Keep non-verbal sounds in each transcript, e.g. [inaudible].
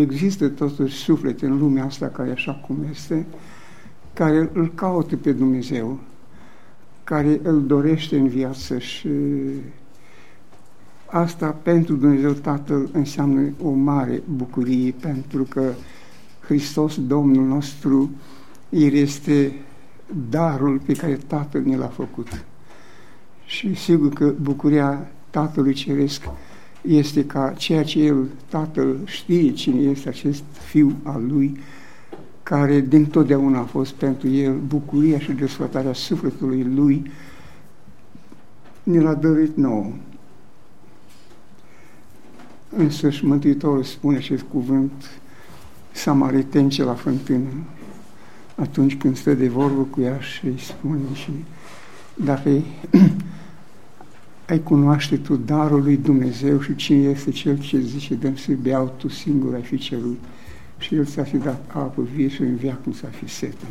există totuși suflete în lumea asta care așa cum este, care îl caută pe Dumnezeu, care îl dorește în viață și asta pentru Dumnezeu Tatăl înseamnă o mare bucurie, pentru că Hristos, Domnul nostru, El este darul pe care Tatăl ne l-a făcut. Și sigur că bucuria Tatălui Ceresc este ca ceea ce El, Tatăl, știe cine este acest Fiu al Lui, care din totdeauna a fost pentru El bucuria și desfătarea sufletului Lui, ne l-a dăruit nouă. Însăși Mântuitorul spune acest cuvânt samaritence la fântână, atunci când stă de vorbă cu ea și îi spune și dacă [clears throat] ai cunoaște tu darul lui Dumnezeu și cine este cel ce zice dăm să beau, tu singur ai fi cerut și el ți-a fi dat apă vie și în viață ți-a fi sete.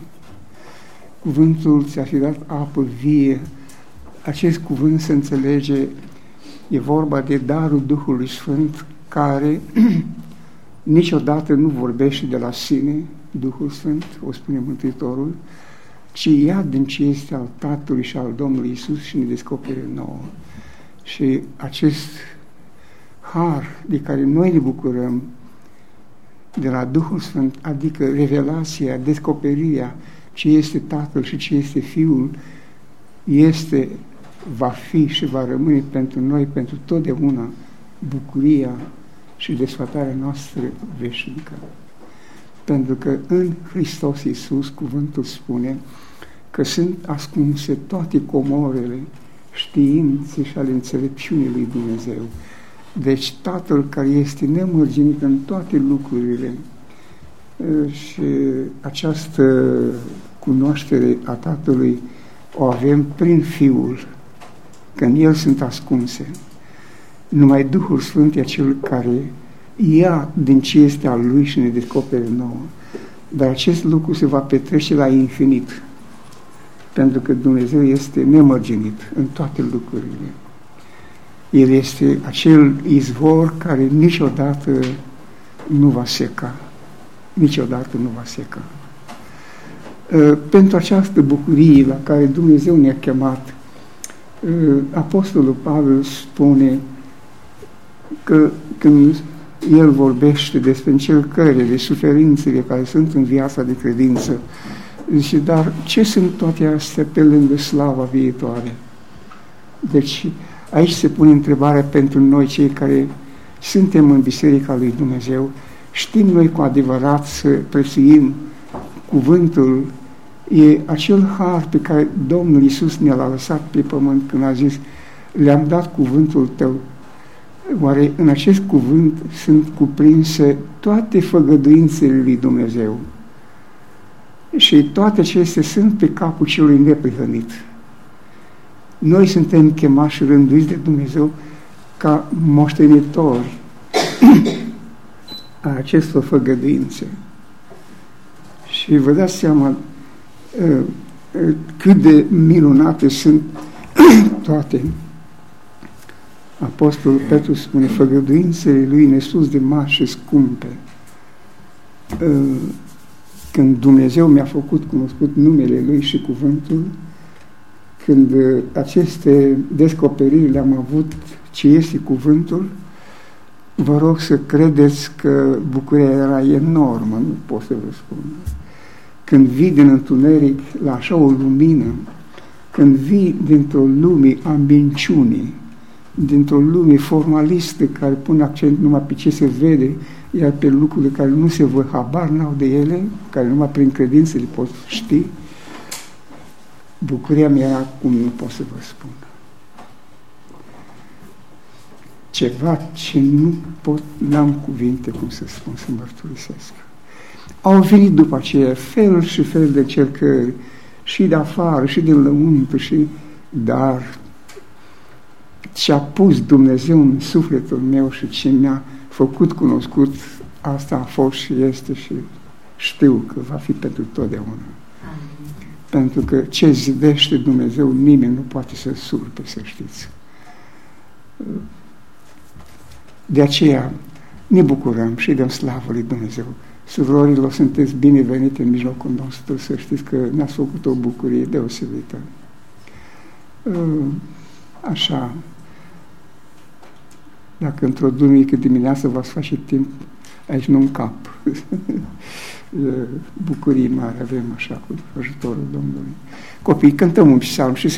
Cuvântul ți-a fi dat apă vie, acest cuvânt se înțelege, e vorba de darul Duhului Sfânt care [clears throat] niciodată nu vorbește de la sine, Duhul Sfânt, o spune Mântuitorul, ci ia din ce este al Tatălui și al Domnului Isus și ne descopere nouă. Și acest har de care noi ne bucurăm de la Duhul Sfânt, adică revelația, descoperirea ce este Tatăl și ce este Fiul, este, va fi și va rămâne pentru noi, pentru totdeauna, bucuria și desfătarea noastră veșnică. Pentru că în Hristos Iisus, cuvântul spune că sunt ascunse toate comorele științe și ale înțelepciunii lui Dumnezeu. Deci Tatăl care este nemărginit în toate lucrurile și această cunoaștere a Tatălui o avem prin Fiul, că în El sunt ascunse. Numai Duhul Sfânt e cel care ia din ce este al Lui și ne descopere nouă. Dar acest lucru se va petrece la infinit, pentru că Dumnezeu este nemărginit în toate lucrurile. El este acel izvor care niciodată nu va seca. Niciodată nu va seca. Ă, pentru această bucurie la care Dumnezeu ne-a chemat, ă, Apostolul Pavel spune că când el vorbește despre încercările, de suferințele care sunt în viața de credință, zice, dar ce sunt toate astea pe lângă slava viitoare? Deci, aici se pune întrebarea pentru noi, cei care suntem în Biserica lui Dumnezeu, știm noi cu adevărat să prețuim cuvântul, e acel har pe care Domnul Iisus ne-l-a lăsat pe pământ când a zis, le-am dat cuvântul tău Oare în acest cuvânt sunt cuprinse toate făgăduințele lui Dumnezeu? Și toate acestea sunt pe capul celui neprihănit. Noi suntem chemați și rânduiți de Dumnezeu ca moștenitori a acestor făgăduințe. Și vă dați seama uh, uh, cât de minunate sunt [clears throat] toate Apostolul Petru spune, făgăduințele lui nesus de mari și scumpe. Ă, când Dumnezeu mi-a făcut cunoscut numele Lui și cuvântul, când aceste descoperiri le-am avut ce este cuvântul, vă rog să credeți că bucuria era enormă, nu pot să vă spun. Când vii din întuneric la așa o lumină, când vii dintr-o lume a minciunii, dintr-o lume formalistă care pune accent numai pe ce se vede, iar pe lucrurile care nu se văd, habar n-au de ele, care numai prin credință le pot ști, bucuria mea era cum nu pot să vă spun. Ceva ce nu pot, n-am cuvinte cum să spun, să mărturisesc. Au venit după aceea fel și fel de cercări, și de afară, și din lăuntru, și dar ce a pus Dumnezeu în sufletul meu și ce mi-a făcut cunoscut, asta a fost și este și știu că va fi pentru totdeauna. Amin. Pentru că ce zidește Dumnezeu, nimeni nu poate să surpe, să știți. De aceea, ne bucurăm și dăm slavă lui Dumnezeu. Surorilor, sunteți binevenite în mijlocul nostru, să știți că ne-ați făcut o bucurie deosebită. Uh, așa, dacă într-o duminică dimineață v-ați face timp, aici nu în cap. [laughs] Bucurii mari avem așa cu ajutorul Domnului. Copii, cântăm un psalm și